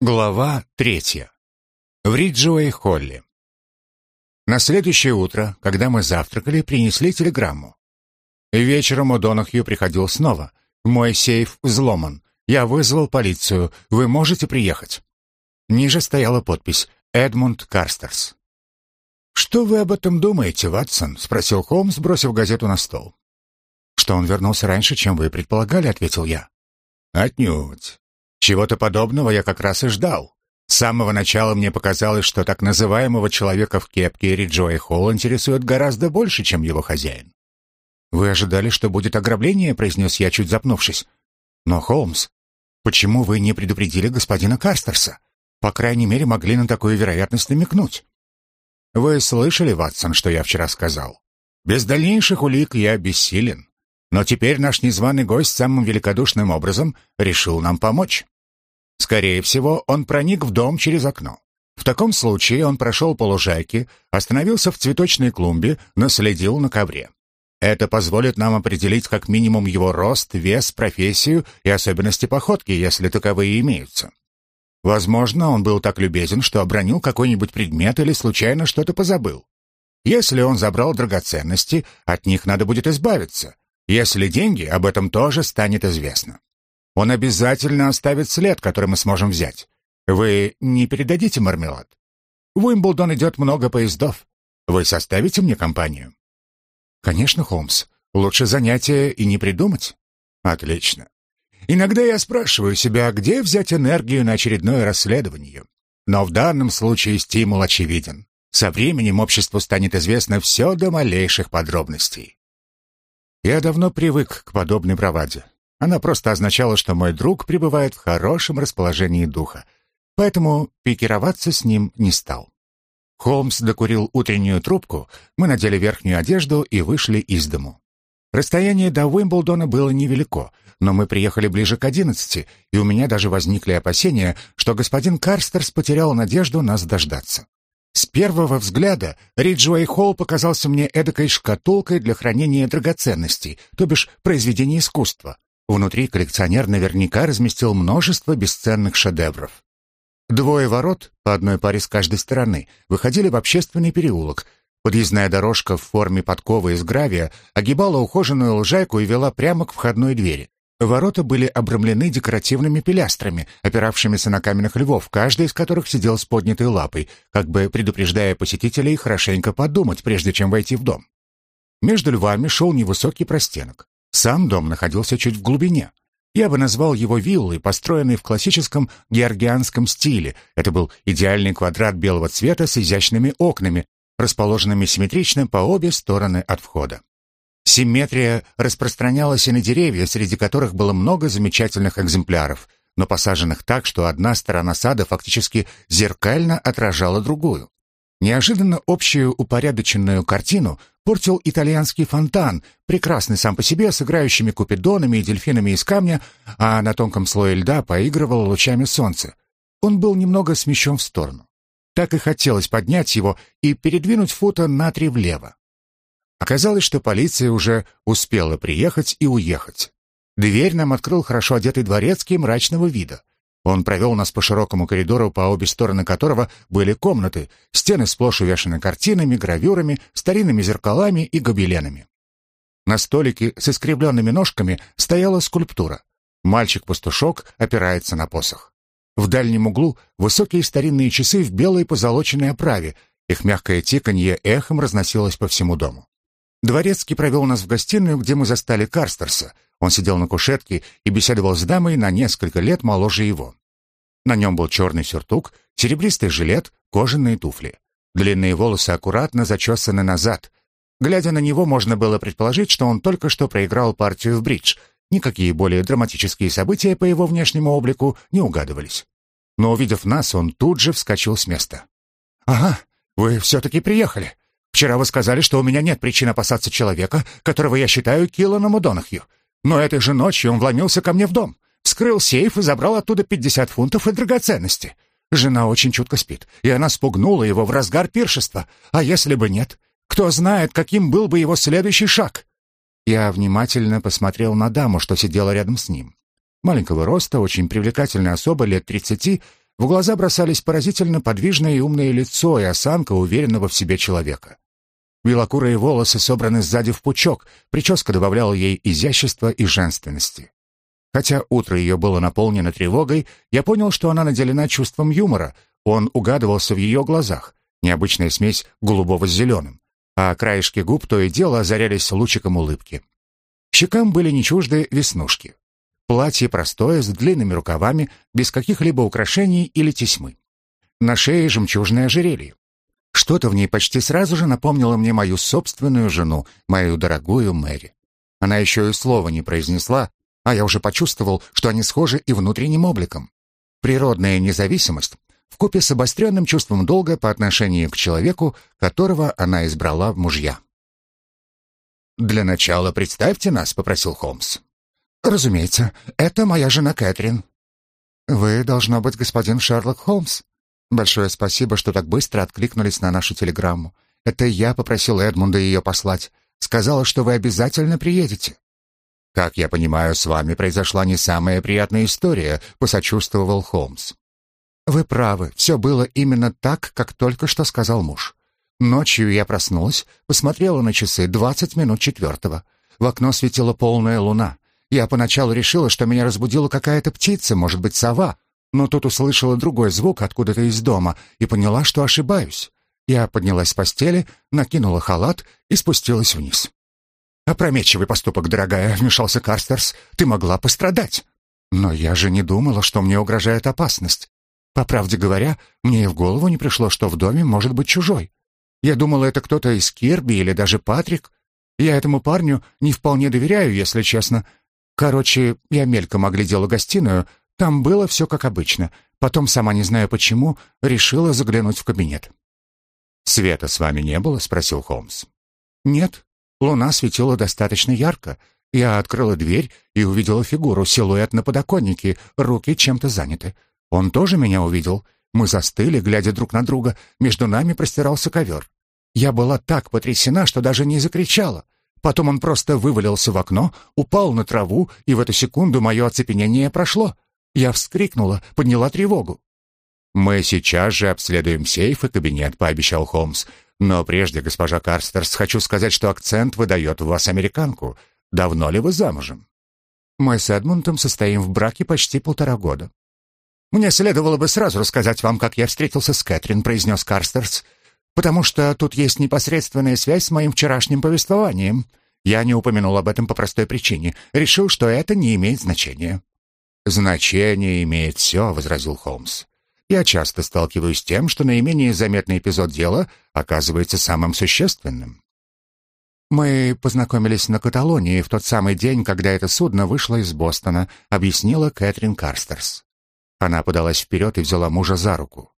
Глава третья. В Риджуэй-Холле. На следующее утро, когда мы завтракали, принесли телеграмму. Вечером у Донахью приходил снова. Мой сейф взломан. Я вызвал полицию. Вы можете приехать. Ниже стояла подпись «Эдмунд Карстерс». «Что вы об этом думаете, Ватсон?» — спросил Холмс, бросив газету на стол. «Что он вернулся раньше, чем вы предполагали», — ответил я. «Отнюдь. Чего-то подобного я как раз и ждал. С самого начала мне показалось, что так называемого человека в кепке Риджои Холл интересует гораздо больше, чем его хозяин. «Вы ожидали, что будет ограбление?» — произнес я, чуть запнувшись. «Но, Холмс, почему вы не предупредили господина Карстерса? По крайней мере, могли на такую вероятность намекнуть». «Вы слышали, Ватсон, что я вчера сказал? Без дальнейших улик я бессилен. Но теперь наш незваный гость самым великодушным образом решил нам помочь. Скорее всего, он проник в дом через окно. В таком случае он прошел по лужайке, остановился в цветочной клумбе, наследил на ковре. Это позволит нам определить как минимум его рост, вес, профессию и особенности походки, если таковые имеются. Возможно, он был так любезен, что обронил какой-нибудь предмет или случайно что-то позабыл. Если он забрал драгоценности, от них надо будет избавиться. Если деньги, об этом тоже станет известно. Он обязательно оставит след, который мы сможем взять. Вы не передадите мармелад? В Уимблдон идет много поездов. Вы составите мне компанию? Конечно, Холмс. Лучше занятия и не придумать. Отлично. Иногда я спрашиваю себя, где взять энергию на очередное расследование. Но в данном случае стимул очевиден. Со временем обществу станет известно все до малейших подробностей. Я давно привык к подобной браваде. Она просто означала, что мой друг пребывает в хорошем расположении духа, поэтому пикироваться с ним не стал. Холмс докурил утреннюю трубку, мы надели верхнюю одежду и вышли из дому. Расстояние до Уимблдона было невелико, но мы приехали ближе к одиннадцати, и у меня даже возникли опасения, что господин Карстерс потерял надежду нас дождаться. С первого взгляда Риджуэй Холл показался мне эдакой шкатулкой для хранения драгоценностей, то бишь произведений искусства. Внутри коллекционер наверняка разместил множество бесценных шедевров. Двое ворот, по одной паре с каждой стороны, выходили в общественный переулок. Подъездная дорожка в форме подковы из гравия огибала ухоженную лужайку и вела прямо к входной двери. Ворота были обрамлены декоративными пилястрами, опиравшимися на каменных львов, каждый из которых сидел с поднятой лапой, как бы предупреждая посетителей хорошенько подумать, прежде чем войти в дом. Между львами шел невысокий простенок. Сам дом находился чуть в глубине. Я бы назвал его виллой, построенной в классическом георгианском стиле. Это был идеальный квадрат белого цвета с изящными окнами, расположенными симметрично по обе стороны от входа. Симметрия распространялась и на деревья, среди которых было много замечательных экземпляров, но посаженных так, что одна сторона сада фактически зеркально отражала другую. Неожиданно общую упорядоченную картину портил итальянский фонтан, прекрасный сам по себе, с играющими купидонами и дельфинами из камня, а на тонком слое льда поигрывало лучами солнца. Он был немного смещен в сторону. Так и хотелось поднять его и передвинуть фута на три влево. Оказалось, что полиция уже успела приехать и уехать. Дверь нам открыл хорошо одетый дворецкий мрачного вида. Он провел нас по широкому коридору, по обе стороны которого были комнаты, стены сплошь увешаны картинами, гравюрами, старинными зеркалами и гобеленами. На столике с искривленными ножками стояла скульптура. Мальчик-пастушок опирается на посох. В дальнем углу высокие старинные часы в белой позолоченной оправе, их мягкое тиканье эхом разносилось по всему дому. Дворецкий провел нас в гостиную, где мы застали Карстерса. Он сидел на кушетке и беседовал с дамой на несколько лет моложе его. На нем был черный сюртук, серебристый жилет, кожаные туфли. Длинные волосы аккуратно зачесаны назад. Глядя на него, можно было предположить, что он только что проиграл партию в бридж. Никакие более драматические события по его внешнему облику не угадывались. Но, увидев нас, он тут же вскочил с места. «Ага, вы все-таки приехали. Вчера вы сказали, что у меня нет причин опасаться человека, которого я считаю Килланом Удонахью. Но этой же ночью он вломился ко мне в дом, вскрыл сейф и забрал оттуда 50 фунтов и драгоценности. Жена очень чутко спит, и она спугнула его в разгар пиршества. А если бы нет? Кто знает, каким был бы его следующий шаг? Я внимательно посмотрел на даму, что сидела рядом с ним. Маленького роста, очень привлекательная особа лет тридцати, В глаза бросались поразительно подвижное и умное лицо и осанка уверенного в себе человека. Белокурые волосы собраны сзади в пучок, прическа добавляла ей изящества и женственности. Хотя утро ее было наполнено тревогой, я понял, что она наделена чувством юмора. Он угадывался в ее глазах, необычная смесь голубого с зеленым, а краешки губ то и дело озарялись лучиком улыбки. Щекам были не чужды веснушки. Платье простое, с длинными рукавами, без каких-либо украшений или тесьмы. На шее жемчужное ожерелье. Что-то в ней почти сразу же напомнило мне мою собственную жену, мою дорогую Мэри. Она еще и слова не произнесла, а я уже почувствовал, что они схожи и внутренним обликом. Природная независимость вкупе с обостренным чувством долга по отношению к человеку, которого она избрала в мужья. «Для начала представьте нас», — попросил Холмс. «Разумеется, это моя жена Кэтрин». «Вы, должно быть, господин Шерлок Холмс. Большое спасибо, что так быстро откликнулись на нашу телеграмму. Это я попросил Эдмунда ее послать. Сказала, что вы обязательно приедете». «Как я понимаю, с вами произошла не самая приятная история», — посочувствовал Холмс. «Вы правы, все было именно так, как только что сказал муж. Ночью я проснулась, посмотрела на часы двадцать минут четвертого. В окно светила полная луна. Я поначалу решила, что меня разбудила какая-то птица, может быть, сова, но тут услышала другой звук откуда-то из дома и поняла, что ошибаюсь. Я поднялась с постели, накинула халат и спустилась вниз. «Опрометчивый поступок, дорогая», — вмешался Карстерс. «Ты могла пострадать». «Но я же не думала, что мне угрожает опасность. По правде говоря, мне и в голову не пришло, что в доме может быть чужой. Я думала, это кто-то из Кирби или даже Патрик. Я этому парню не вполне доверяю, если честно. Короче, я мельком оглядела гостиную, там было все как обычно. Потом, сама не знаю почему, решила заглянуть в кабинет. «Света с вами не было?» — спросил Холмс. «Нет, Луна светила достаточно ярко. Я открыла дверь и увидела фигуру, силуэт на подоконнике, руки чем-то заняты. Он тоже меня увидел. Мы застыли, глядя друг на друга. Между нами простирался ковер. Я была так потрясена, что даже не закричала. Потом он просто вывалился в окно, упал на траву, и в эту секунду мое оцепенение прошло. Я вскрикнула, подняла тревогу. «Мы сейчас же обследуем сейф и кабинет», — пообещал Холмс. Но прежде, госпожа Карстерс, хочу сказать, что акцент выдает в вас американку. Давно ли вы замужем? Мы с Эдмундом состоим в браке почти полтора года. Мне следовало бы сразу рассказать вам, как я встретился с Кэтрин, произнес Карстерс, потому что тут есть непосредственная связь с моим вчерашним повествованием. Я не упомянул об этом по простой причине. Решил, что это не имеет значения. «Значение имеет все», — возразил Холмс. Я часто сталкиваюсь с тем, что наименее заметный эпизод дела оказывается самым существенным. «Мы познакомились на Каталонии в тот самый день, когда это судно вышло из Бостона», объяснила Кэтрин Карстерс. Она подалась вперед и взяла мужа за руку.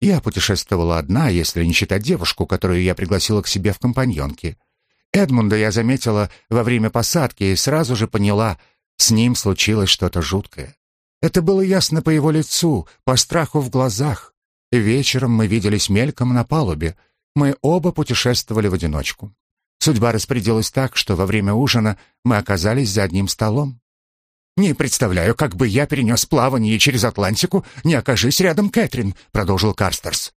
«Я путешествовала одна, если не считать девушку, которую я пригласила к себе в компаньонки. Эдмунда я заметила во время посадки и сразу же поняла, с ним случилось что-то жуткое. Это было ясно по его лицу, по страху в глазах. Вечером мы виделись мельком на палубе. Мы оба путешествовали в одиночку. Судьба распорядилась так, что во время ужина мы оказались за одним столом. «Не представляю, как бы я перенес плавание через Атлантику, не окажись рядом Кэтрин», — продолжил Карстерс.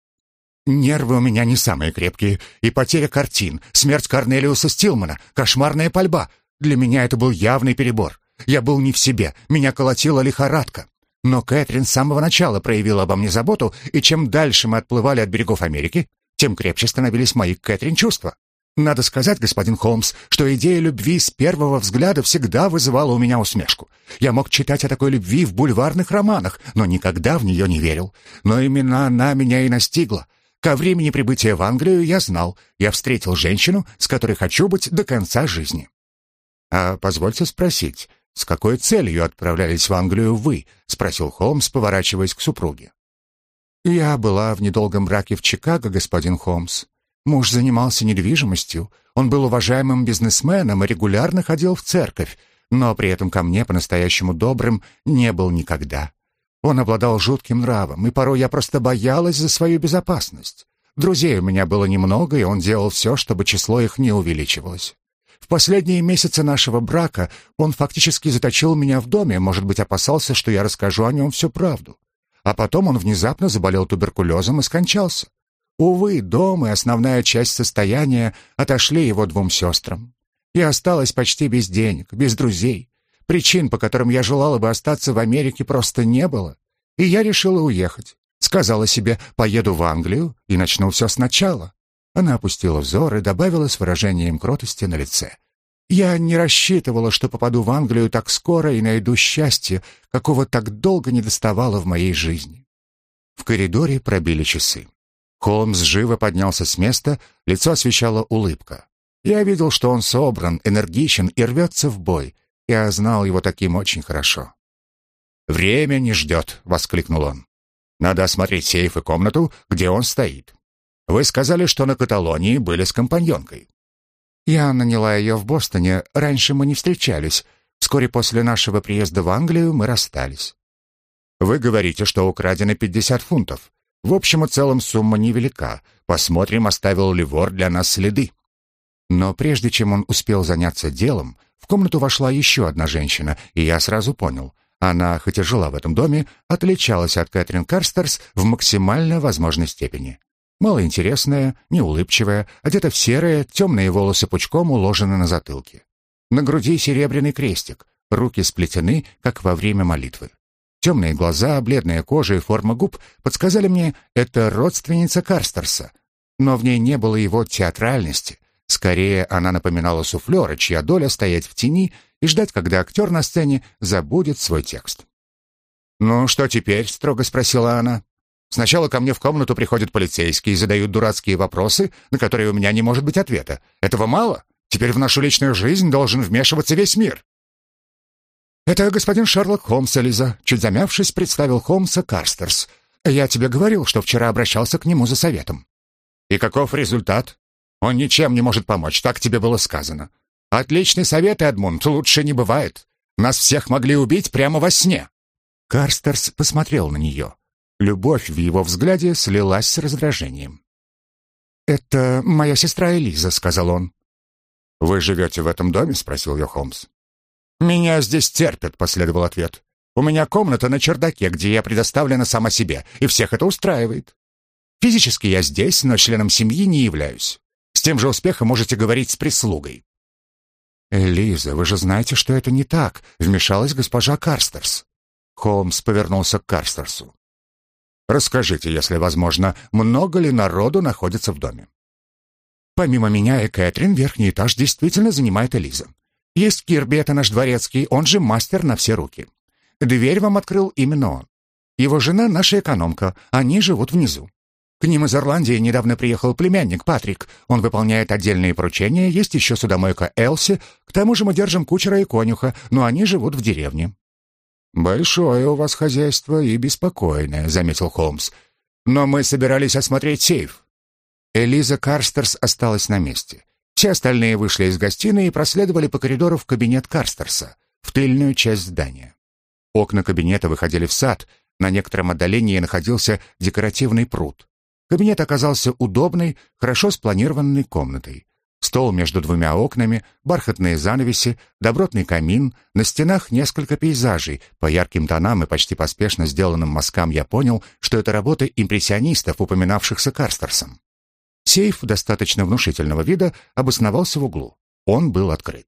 «Нервы у меня не самые крепкие, и потеря картин, смерть Корнелиуса Стилмана, кошмарная пальба. Для меня это был явный перебор. Я был не в себе, меня колотила лихорадка. Но Кэтрин с самого начала проявила обо мне заботу, и чем дальше мы отплывали от берегов Америки, тем крепче становились мои Кэтрин чувства. Надо сказать, господин Холмс, что идея любви с первого взгляда всегда вызывала у меня усмешку. Я мог читать о такой любви в бульварных романах, но никогда в нее не верил. Но именно она меня и настигла. Ко времени прибытия в Англию я знал, я встретил женщину, с которой хочу быть до конца жизни. А позвольте спросить, «С какой целью отправлялись в Англию вы?» — спросил Холмс, поворачиваясь к супруге. «Я была в недолгом браке в Чикаго, господин Холмс. Муж занимался недвижимостью, он был уважаемым бизнесменом и регулярно ходил в церковь, но при этом ко мне по-настоящему добрым не был никогда. Он обладал жутким нравом, и порой я просто боялась за свою безопасность. Друзей у меня было немного, и он делал все, чтобы число их не увеличивалось. В последние месяцы нашего брака он фактически заточил меня в доме, может быть, опасался, что я расскажу о нем всю правду. а потом он внезапно заболел туберкулезом и скончался. Увы, дом и основная часть состояния отошли его двум сестрам. Я осталась почти без денег, без друзей. Причин, по которым я желала бы остаться в Америке, просто не было. И я решила уехать. Сказала себе, поеду в Англию и начну все сначала. Она опустила взор и добавила с выражением кротости на лице. Я не рассчитывала, что попаду в Англию так скоро и найду счастье, какого так долго не доставало в моей жизни. В коридоре пробили часы. Холмс живо поднялся с места, лицо освещала улыбка. Я видел, что он собран, энергичен и рвется в бой. Я знал его таким очень хорошо. «Время не ждет», — воскликнул он. «Надо осмотреть сейф и комнату, где он стоит. Вы сказали, что на Каталонии были с компаньонкой. Я наняла ее в Бостоне. Раньше мы не встречались. Вскоре после нашего приезда в Англию мы расстались. Вы говорите, что украдено 50 фунтов. В общем и целом сумма невелика. Посмотрим, оставил ли вор для нас следы. Но прежде чем он успел заняться делом, в комнату вошла еще одна женщина, и я сразу понял. Она, хоть и жила в этом доме, отличалась от Кэтрин Карстерс в максимально возможной степени. Малоинтересная, неулыбчивая, одета в серое, темные волосы пучком уложены на затылке. На груди серебряный крестик, руки сплетены, как во время молитвы. Темные глаза, бледная кожа и форма губ подсказали мне, это родственница Карстерса. Но в ней не было его театральности. Скорее, она напоминала суфлера, чья доля стоять в тени и ждать, когда актер на сцене забудет свой текст. «Ну, что теперь?» — строго спросила она. Сначала ко мне в комнату приходят полицейские и задают дурацкие вопросы, на которые у меня не может быть ответа. Этого мало? Теперь в нашу личную жизнь должен вмешиваться весь мир. «Это господин Шерлок Холмс, Элиза», — чуть замявшись, представил Холмса Карстерс. «Я тебе говорил, что вчера обращался к нему за советом». «И каков результат?» «Он ничем не может помочь, так тебе было сказано». «Отличный совет, Эдмунд, лучше не бывает. Нас всех могли убить прямо во сне». Карстерс посмотрел на нее. Любовь в его взгляде слилась с раздражением. «Это моя сестра Элиза», — сказал он. «Вы живете в этом доме?» — спросил ее Холмс. «Меня здесь терпят», — последовал ответ. «У меня комната на чердаке, где я предоставлена сама себе, и всех это устраивает. Физически я здесь, но членом семьи не являюсь. С тем же успехом можете говорить с прислугой». «Элиза, вы же знаете, что это не так», — вмешалась госпожа Карстерс. Холмс повернулся к Карстерсу. Расскажите, если возможно, много ли народу находится в доме? Помимо меня и Кэтрин, верхний этаж действительно занимает Элиза. Есть Кирби, это наш дворецкий, он же мастер на все руки. Дверь вам открыл именно он. Его жена — наша экономка, они живут внизу. К ним из Ирландии недавно приехал племянник Патрик. Он выполняет отдельные поручения, есть еще судомойка Элси, к тому же мы держим кучера и конюха, но они живут в деревне. «Большое у вас хозяйство и беспокойное», — заметил Холмс. «Но мы собирались осмотреть сейф». Элиза Карстерс осталась на месте. Все остальные вышли из гостиной и проследовали по коридору в кабинет Карстерса, в тыльную часть здания. Окна кабинета выходили в сад, на некотором отдалении находился декоративный пруд. Кабинет оказался удобной, хорошо спланированной комнатой. Стол между двумя окнами, бархатные занавеси, добротный камин, на стенах несколько пейзажей. По ярким тонам и почти поспешно сделанным мазкам я понял, что это работы импрессионистов, упоминавшихся Карстерсом. Сейф достаточно внушительного вида обосновался в углу. Он был открыт.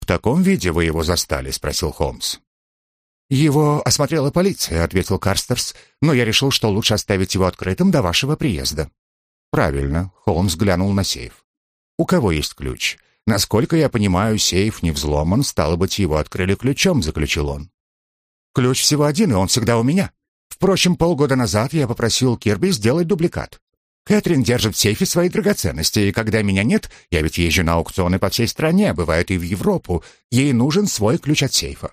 «В таком виде вы его застали?» — спросил Холмс. «Его осмотрела полиция», — ответил Карстерс, «но я решил, что лучше оставить его открытым до вашего приезда». «Правильно», — Холмс глянул на сейф. У кого есть ключ? Насколько я понимаю, сейф не взломан, стало быть, его открыли ключом, заключил он. Ключ всего один, и он всегда у меня. Впрочем, полгода назад я попросил Кирби сделать дубликат. Кэтрин держит в сейфе свои драгоценности, и когда меня нет, я ведь езжу на аукционы по всей стране, бывает и в Европу, ей нужен свой ключ от сейфа.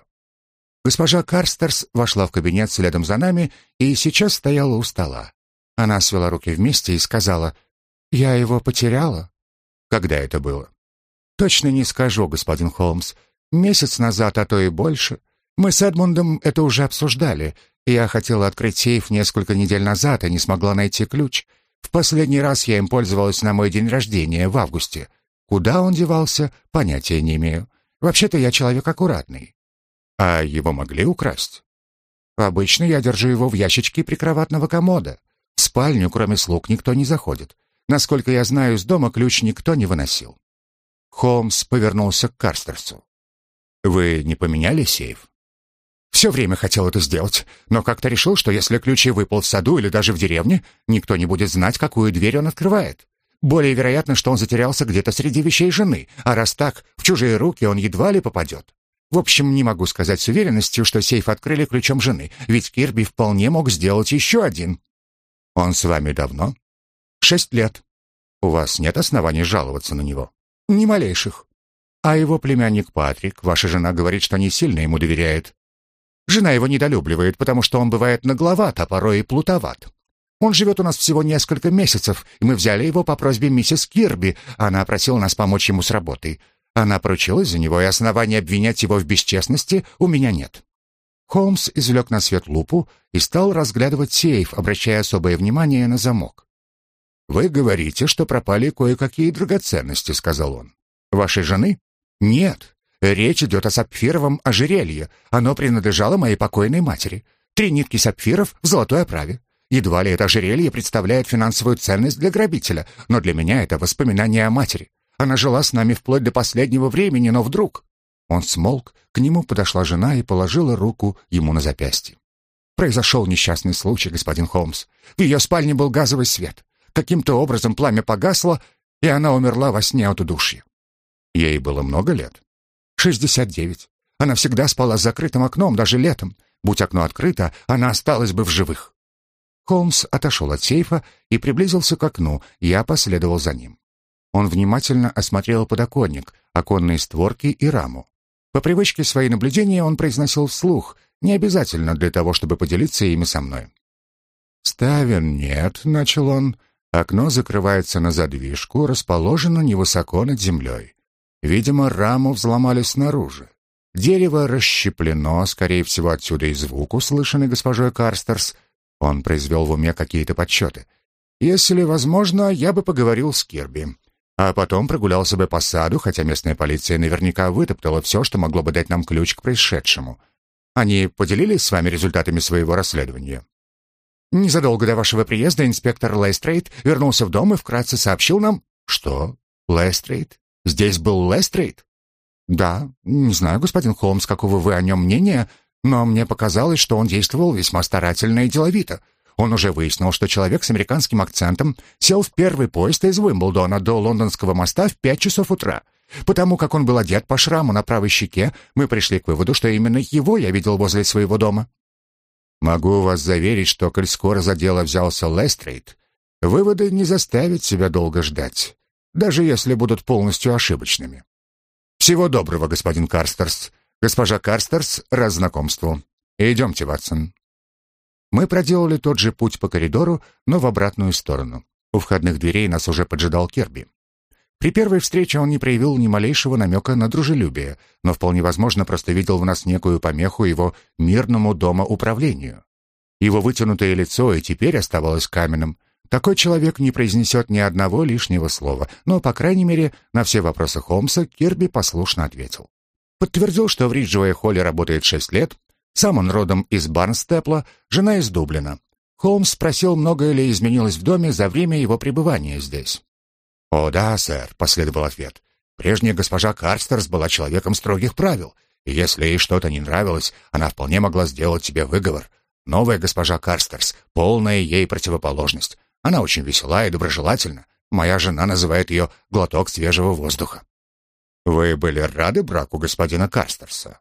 Госпожа Карстерс вошла в кабинет следом за нами и сейчас стояла у стола. Она свела руки вместе и сказала, «Я его потеряла». Когда это было? Точно не скажу, господин Холмс. Месяц назад, а то и больше. Мы с Эдмундом это уже обсуждали. Я хотела открыть сейф несколько недель назад и не смогла найти ключ. В последний раз я им пользовалась на мой день рождения в августе. Куда он девался, понятия не имею. Вообще-то я человек аккуратный. А его могли украсть? Обычно я держу его в ящичке прикроватного комода. В спальню, кроме слуг, никто не заходит. Насколько я знаю, из дома ключ никто не выносил. Холмс повернулся к Карстерсу. «Вы не поменяли сейф?» «Все время хотел это сделать, но как-то решил, что если ключи выпал в саду или даже в деревне, никто не будет знать, какую дверь он открывает. Более вероятно, что он затерялся где-то среди вещей жены, а раз так, в чужие руки он едва ли попадет. В общем, не могу сказать с уверенностью, что сейф открыли ключом жены, ведь Кирби вполне мог сделать еще один. Он с вами давно? Шесть лет. У вас нет оснований жаловаться на него? Ни малейших. А его племянник Патрик, ваша жена говорит, что не сильно ему доверяет. Жена его недолюбливает, потому что он бывает нагловат, а порой и плутоват. Он живет у нас всего несколько месяцев, и мы взяли его по просьбе миссис Кирби. Она просила нас помочь ему с работой. Она поручилась за него, и оснований обвинять его в бесчестности у меня нет». Холмс извлек на свет лупу и стал разглядывать сейф, обращая особое внимание на замок. «Вы говорите, что пропали кое-какие драгоценности», — сказал он. «Вашей жены?» «Нет. Речь идет о сапфировом ожерелье. Оно принадлежало моей покойной матери. Три нитки сапфиров в золотой оправе. Едва ли это ожерелье представляет финансовую ценность для грабителя, но для меня это воспоминание о матери. Она жила с нами вплоть до последнего времени, но вдруг...» Он смолк, к нему подошла жена и положила руку ему на запястье. «Произошел несчастный случай, господин Холмс. В ее спальне был газовый свет. Каким-то образом пламя погасло, и она умерла во сне от удушья. Ей было много лет. Шестьдесят девять. Она всегда спала с закрытым окном, даже летом. Будь окно открыто, она осталась бы в живых. Холмс отошел от сейфа и приблизился к окну, я последовал за ним. Он внимательно осмотрел подоконник, оконные створки и раму. По привычке свои наблюдения он произносил вслух, не обязательно для того, чтобы поделиться ими со мной. «Ставен нет», — начал он. Окно закрывается на задвижку, расположено невысоко над землей. Видимо, раму взломали снаружи. Дерево расщеплено, скорее всего, отсюда и звук, услышанный госпожой Карстерс. Он произвел в уме какие-то подсчеты. Если возможно, я бы поговорил с Кирби а потом прогулялся бы по саду, хотя местная полиция наверняка вытоптала все, что могло бы дать нам ключ к происшедшему. Они поделились с вами результатами своего расследования? Незадолго до вашего приезда инспектор Лестрейд вернулся в дом и вкратце сообщил нам... Что? Лестрейд? Здесь был Лестрейд? Да, не знаю, господин Холмс, какого вы о нем мнения, но мне показалось, что он действовал весьма старательно и деловито. Он уже выяснил, что человек с американским акцентом сел в первый поезд из Уимблдона до Лондонского моста в пять часов утра. Потому как он был одет по шраму на правой щеке, мы пришли к выводу, что именно его я видел возле своего дома. Могу вас заверить, что, коль скоро за дело взялся Лестрейд, выводы не заставят себя долго ждать, даже если будут полностью ошибочными. Всего доброго, господин Карстерс. Госпожа Карстерс, раз знакомству. Идемте, Ватсон. Мы проделали тот же путь по коридору, но в обратную сторону. У входных дверей нас уже поджидал Керби. При первой встрече он не проявил ни малейшего намека на дружелюбие, но вполне возможно просто видел в нас некую помеху его мирному домоуправлению. Его вытянутое лицо и теперь оставалось каменным. Такой человек не произнесет ни одного лишнего слова, но, по крайней мере, на все вопросы Холмса Кирби послушно ответил. Подтвердил, что в Риджуэй-Холле работает шесть лет, сам он родом из Барнстепла, жена из Дублина. Холмс спросил, многое ли изменилось в доме за время его пребывания здесь. «О да, сэр», — последовал ответ. «Прежняя госпожа Карстерс была человеком строгих правил, и если ей что-то не нравилось, она вполне могла сделать тебе выговор. Новая госпожа Карстерс — полная ей противоположность. Она очень весела и доброжелательна. Моя жена называет ее «глоток свежего воздуха». «Вы были рады браку господина Карстерса?»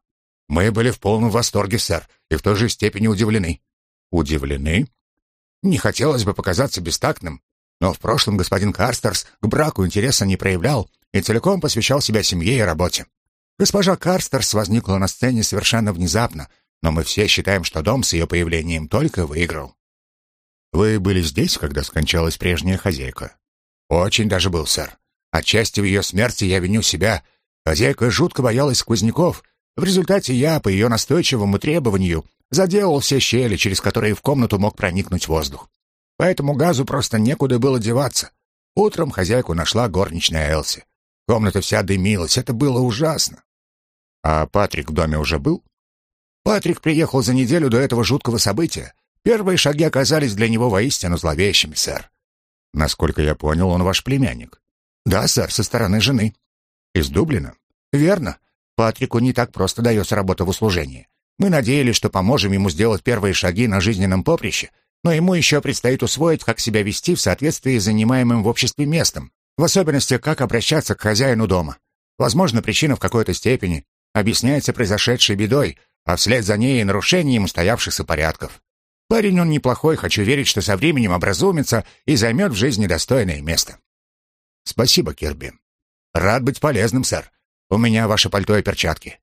Мы были в полном восторге, сэр, и в той же степени удивлены. Удивлены? Не хотелось бы показаться бестактным, но в прошлом господин Карстерс к браку интереса не проявлял и целиком посвящал себя семье и работе. Госпожа Карстерс возникла на сцене совершенно внезапно, но мы все считаем, что дом с ее появлением только выиграл. Вы были здесь, когда скончалась прежняя хозяйка? Очень даже был, сэр. Отчасти в ее смерти я виню себя. Хозяйка жутко боялась сквозняков — в результате я, по ее настойчивому требованию, заделал все щели, через которые в комнату мог проникнуть воздух. Поэтому газу просто некуда было деваться. Утром хозяйку нашла горничная Элси. Комната вся дымилась, это было ужасно. А Патрик в доме уже был? Патрик приехал за неделю до этого жуткого события. Первые шаги оказались для него воистину зловещими, сэр. Насколько я понял, он ваш племянник. Да, сэр, со стороны жены. Из Дублина? Верно. Патрику не так просто дается работа в услужении. Мы надеялись, что поможем ему сделать первые шаги на жизненном поприще, но ему еще предстоит усвоить, как себя вести в соответствии с занимаемым в обществе местом, в особенности, как обращаться к хозяину дома. Возможно, причина в какой-то степени объясняется произошедшей бедой, а вслед за ней и нарушением устоявшихся порядков. Парень он неплохой, хочу верить, что со временем образумится и займет в жизни достойное место. Спасибо, Кирби. Рад быть полезным, сэр. У меня ваше пальто и перчатки.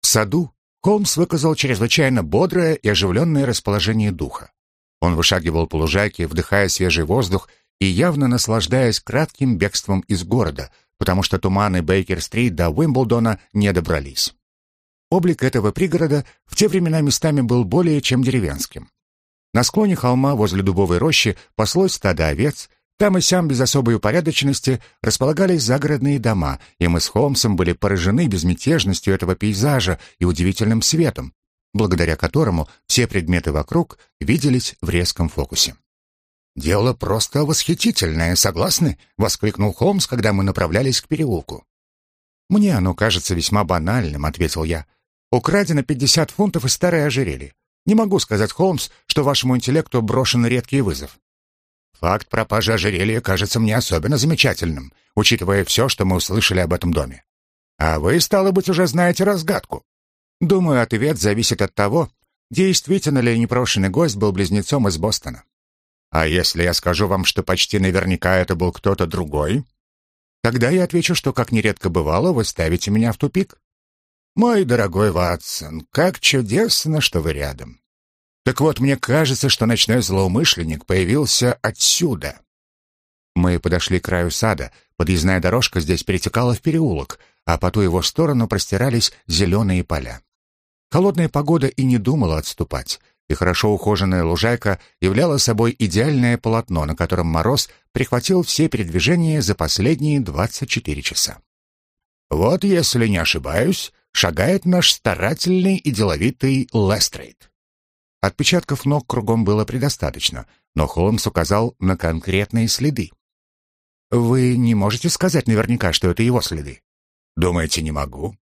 В саду Холмс выказал чрезвычайно бодрое и оживленное расположение духа. Он вышагивал по лужайке, вдыхая свежий воздух и явно наслаждаясь кратким бегством из города, потому что туманы Бейкер-стрит до Уимблдона не добрались. Облик этого пригорода в те времена местами был более чем деревенским. На склоне холма возле дубовой рощи паслось стадо овец, там и сям без особой упорядоченности располагались загородные дома, и мы с Холмсом были поражены безмятежностью этого пейзажа и удивительным светом, благодаря которому все предметы вокруг виделись в резком фокусе. «Дело просто восхитительное, согласны?» — воскликнул Холмс, когда мы направлялись к переулку. «Мне оно кажется весьма банальным», — ответил я. Украдено 50 фунтов и старое ожерелье. Не могу сказать, Холмс, что вашему интеллекту брошен редкий вызов. Факт пропажи ожерелья кажется мне особенно замечательным, учитывая все, что мы услышали об этом доме. А вы, стало быть, уже знаете разгадку. Думаю, ответ зависит от того, действительно ли непрошенный гость был близнецом из Бостона. А если я скажу вам, что почти наверняка это был кто-то другой? Тогда я отвечу, что, как нередко бывало, вы ставите меня в тупик. «Мой дорогой Ватсон, как чудесно, что вы рядом. Так вот, мне кажется, что ночной злоумышленник появился отсюда». Мы подошли к краю сада. Подъездная дорожка здесь перетекала в переулок, а по ту его сторону простирались зеленые поля. Холодная погода и не думала отступать, и хорошо ухоженная лужайка являла собой идеальное полотно, на котором мороз прихватил все передвижения за последние 24 часа. «Вот, если не ошибаюсь, шагает наш старательный и деловитый Лестрейд. Отпечатков ног кругом было предостаточно, но Холмс указал на конкретные следы. «Вы не можете сказать наверняка, что это его следы?» «Думаете, не могу?»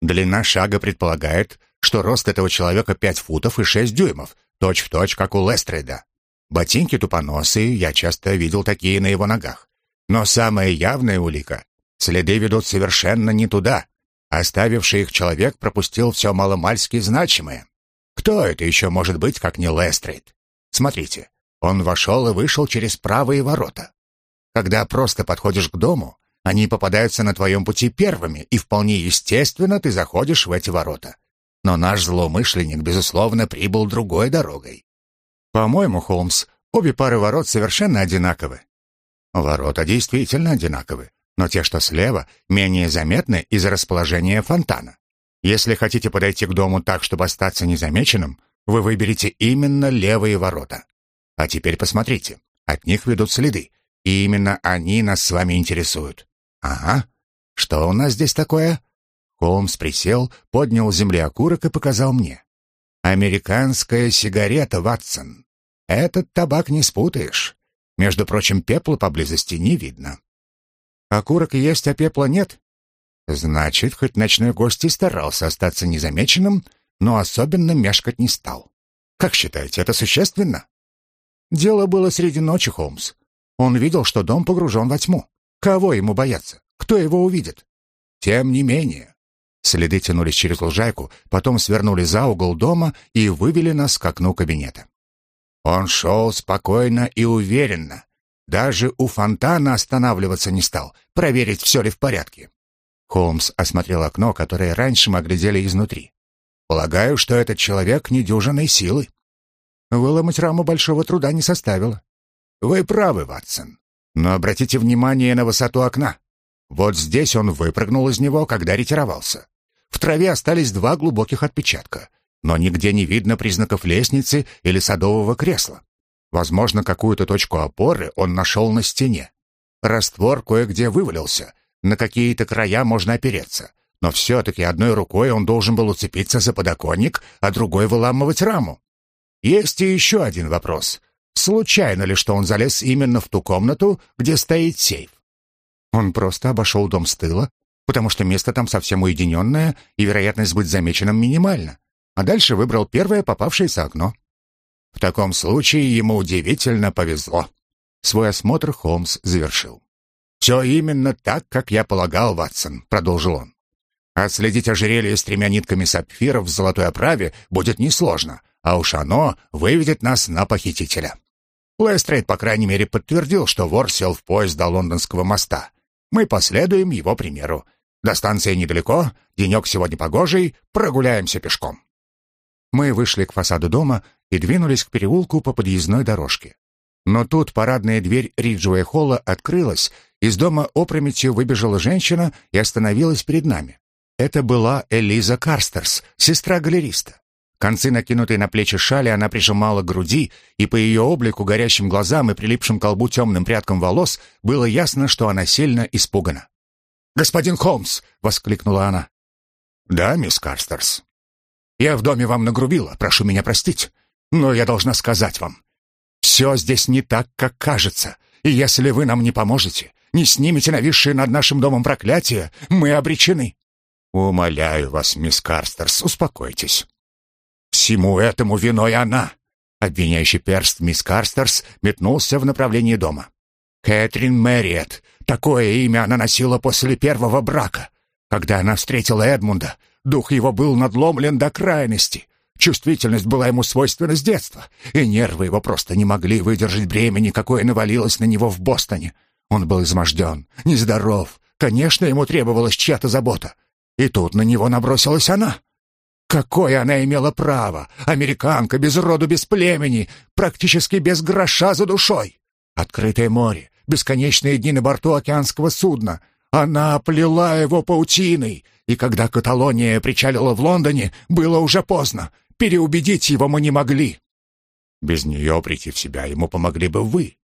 Длина шага предполагает, что рост этого человека пять футов и шесть дюймов, точь-в-точь, точь, как у Лестрейда. Ботинки тупоносые, я часто видел такие на его ногах. Но самая явная улика — следы ведут совершенно не туда, Оставивший их человек пропустил все маломальски значимое. Кто это еще может быть, как не Лестрейд? Смотрите, он вошел и вышел через правые ворота. Когда просто подходишь к дому, они попадаются на твоем пути первыми, и вполне естественно ты заходишь в эти ворота. Но наш злоумышленник, безусловно, прибыл другой дорогой. По-моему, Холмс, обе пары ворот совершенно одинаковы. Ворота действительно одинаковы но те, что слева, менее заметны из-за расположения фонтана. Если хотите подойти к дому так, чтобы остаться незамеченным, вы выберете именно левые ворота. А теперь посмотрите, от них ведут следы, и именно они нас с вами интересуют. Ага, что у нас здесь такое? Холмс присел, поднял земли окурок и показал мне. Американская сигарета, Ватсон. Этот табак не спутаешь. Между прочим, пепла поблизости не видно. Окурок есть, а пепла нет? Значит, хоть ночной гость и старался остаться незамеченным, но особенно мешкать не стал. Как считаете, это существенно? Дело было среди ночи, Холмс. Он видел, что дом погружен во тьму. Кого ему бояться? Кто его увидит? Тем не менее. Следы тянулись через лужайку, потом свернули за угол дома и вывели нас к окну кабинета. Он шел спокойно и уверенно, даже у фонтана останавливаться не стал, проверить, все ли в порядке. Холмс осмотрел окно, которое раньше мы оглядели изнутри. Полагаю, что этот человек недюжинной силы. Выломать раму большого труда не составило. Вы правы, Ватсон. Но обратите внимание на высоту окна. Вот здесь он выпрыгнул из него, когда ретировался. В траве остались два глубоких отпечатка, но нигде не видно признаков лестницы или садового кресла. Возможно, какую-то точку опоры он нашел на стене. Раствор кое-где вывалился, на какие-то края можно опереться, но все-таки одной рукой он должен был уцепиться за подоконник, а другой выламывать раму. Есть и еще один вопрос. Случайно ли, что он залез именно в ту комнату, где стоит сейф? Он просто обошел дом с тыла, потому что место там совсем уединенное, и вероятность быть замеченным минимальна. А дальше выбрал первое попавшееся окно. В таком случае ему удивительно повезло. Свой осмотр Холмс завершил. «Все именно так, как я полагал, Ватсон», — продолжил он. «Отследить ожерелье с тремя нитками сапфиров в золотой оправе будет несложно, а уж оно выведет нас на похитителя». Лестрейд, по крайней мере, подтвердил, что вор сел в поезд до лондонского моста. Мы последуем его примеру. До станции недалеко, денек сегодня погожий, прогуляемся пешком. Мы вышли к фасаду дома и двинулись к переулку по подъездной дорожке. Но тут парадная дверь Риджуэй холла открылась, из дома опрометью выбежала женщина и остановилась перед нами. Это была Элиза Карстерс, сестра галериста. Концы, накинутые на плечи шали, она прижимала к груди, и по ее облику, горящим глазам и прилипшим к колбу темным прядкам волос было ясно, что она сильно испугана. «Господин Холмс!» — воскликнула она. «Да, мисс Карстерс. Я в доме вам нагрубила, прошу меня простить, но я должна сказать вам. Все здесь не так, как кажется, и если вы нам не поможете, не снимете нависшее над нашим домом проклятие, мы обречены». «Умоляю вас, мисс Карстерс, успокойтесь. Всему этому виной она. Обвиняющий перст мисс Карстерс метнулся в направлении дома. Кэтрин Мэриет. Такое имя она носила после первого брака. Когда она встретила Эдмунда, дух его был надломлен до крайности. Чувствительность была ему свойственна с детства, и нервы его просто не могли выдержать бремени, какое навалилось на него в Бостоне. Он был изможден, нездоров. Конечно, ему требовалась чья-то забота. И тут на него набросилась она. Какое она имела право? Американка, без роду, без племени, практически без гроша за душой. Открытое море, бесконечные дни на борту океанского судна. Она оплела его паутиной, и когда Каталония причалила в Лондоне, было уже поздно. Переубедить его мы не могли. Без нее прийти в себя ему помогли бы вы.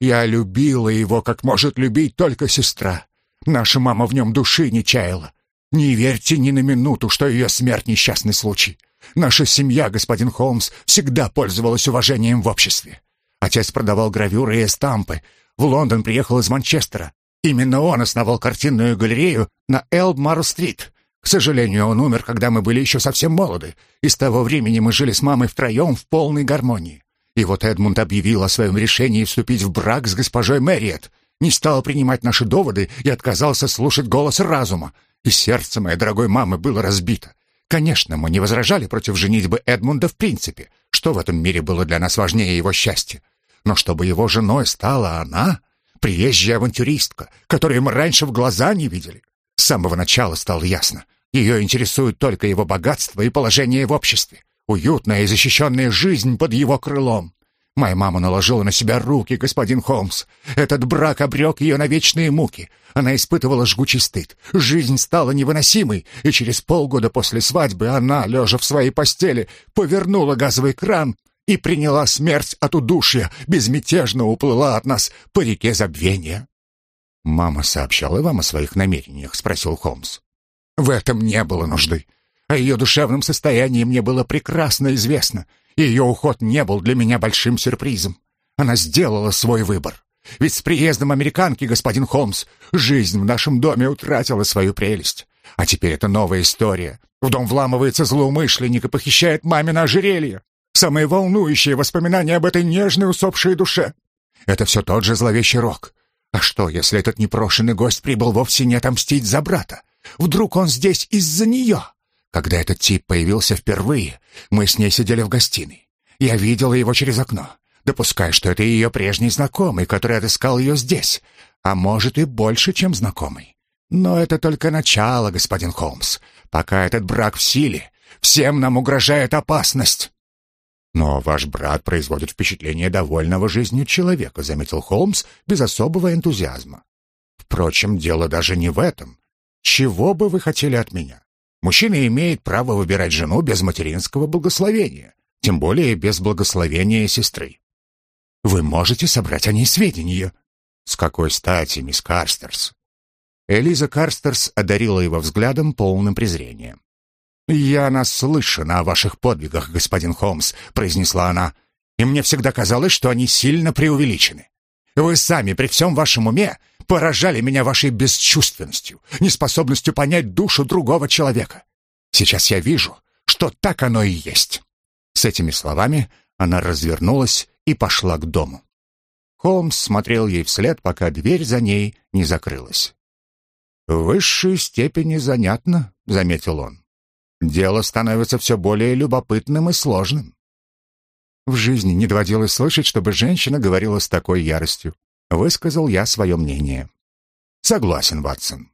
Я любила его, как может любить только сестра. Наша мама в нем души не чаяла. Не верьте ни на минуту, что ее смерть — несчастный случай. Наша семья, господин Холмс, всегда пользовалась уважением в обществе. Отец продавал гравюры и эстампы. В Лондон приехал из Манчестера. Именно он основал картинную галерею на Элбмар-стрит. К сожалению, он умер, когда мы были еще совсем молоды, и с того времени мы жили с мамой втроем в полной гармонии. И вот Эдмунд объявил о своем решении вступить в брак с госпожой Мэриет, не стал принимать наши доводы и отказался слушать голос разума, и сердце моей дорогой мамы было разбито. Конечно, мы не возражали против женитьбы Эдмунда в принципе, что в этом мире было для нас важнее его счастья. Но чтобы его женой стала она, приезжая авантюристка, которую мы раньше в глаза не видели. Самого начала стало ясно. Ее интересует только его богатство и положение в обществе, уютная и защищенная жизнь под его крылом. Моя мама наложила на себя руки, господин Холмс. Этот брак обрек ее на вечные муки. Она испытывала жгучий стыд. Жизнь стала невыносимой, и через полгода после свадьбы она, лежа в своей постели, повернула газовый кран и приняла смерть от удушья, безмятежно уплыла от нас по реке забвения. «Мама сообщала вам о своих намерениях?» — спросил Холмс. «В этом не было нужды. О ее душевном состоянии мне было прекрасно известно, ее уход не был для меня большим сюрпризом. Она сделала свой выбор. Ведь с приездом американки, господин Холмс, жизнь в нашем доме утратила свою прелесть. А теперь это новая история. В дом вламывается злоумышленник и похищает мамино ожерелье. Самые волнующие воспоминания об этой нежной усопшей душе. Это все тот же зловещий рок. А что, если этот непрошенный гость прибыл вовсе не отомстить за брата? Вдруг он здесь из-за нее? Когда этот тип появился впервые, мы с ней сидели в гостиной. Я видела его через окно, допуская, что это ее прежний знакомый, который отыскал ее здесь, а может и больше, чем знакомый. Но это только начало, господин Холмс. Пока этот брак в силе, всем нам угрожает опасность. Но ваш брат производит впечатление довольного жизнью человека, заметил Холмс без особого энтузиазма. Впрочем, дело даже не в этом. Чего бы вы хотели от меня? Мужчина имеет право выбирать жену без материнского благословения, тем более без благословения сестры. Вы можете собрать о ней сведения. С какой стати, мисс Карстерс? Элиза Карстерс одарила его взглядом полным презрения. «Я наслышана о ваших подвигах, господин Холмс», — произнесла она, «и мне всегда казалось, что они сильно преувеличены. Вы сами при всем вашем уме поражали меня вашей бесчувственностью, неспособностью понять душу другого человека. Сейчас я вижу, что так оно и есть». С этими словами она развернулась и пошла к дому. Холмс смотрел ей вслед, пока дверь за ней не закрылась. «В высшей степени занятно», — заметил он. «Дело становится все более любопытным и сложным». В жизни не доводилось слышать, чтобы женщина говорила с такой яростью. Высказал я свое мнение. «Согласен, Ватсон.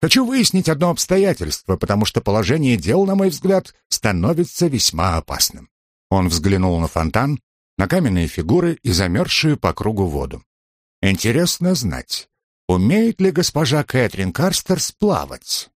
Хочу выяснить одно обстоятельство, потому что положение дел, на мой взгляд, становится весьма опасным». Он взглянул на фонтан, на каменные фигуры и замерзшую по кругу воду. «Интересно знать, Умеет ли госпожа Кэтрин Карстерс плавать?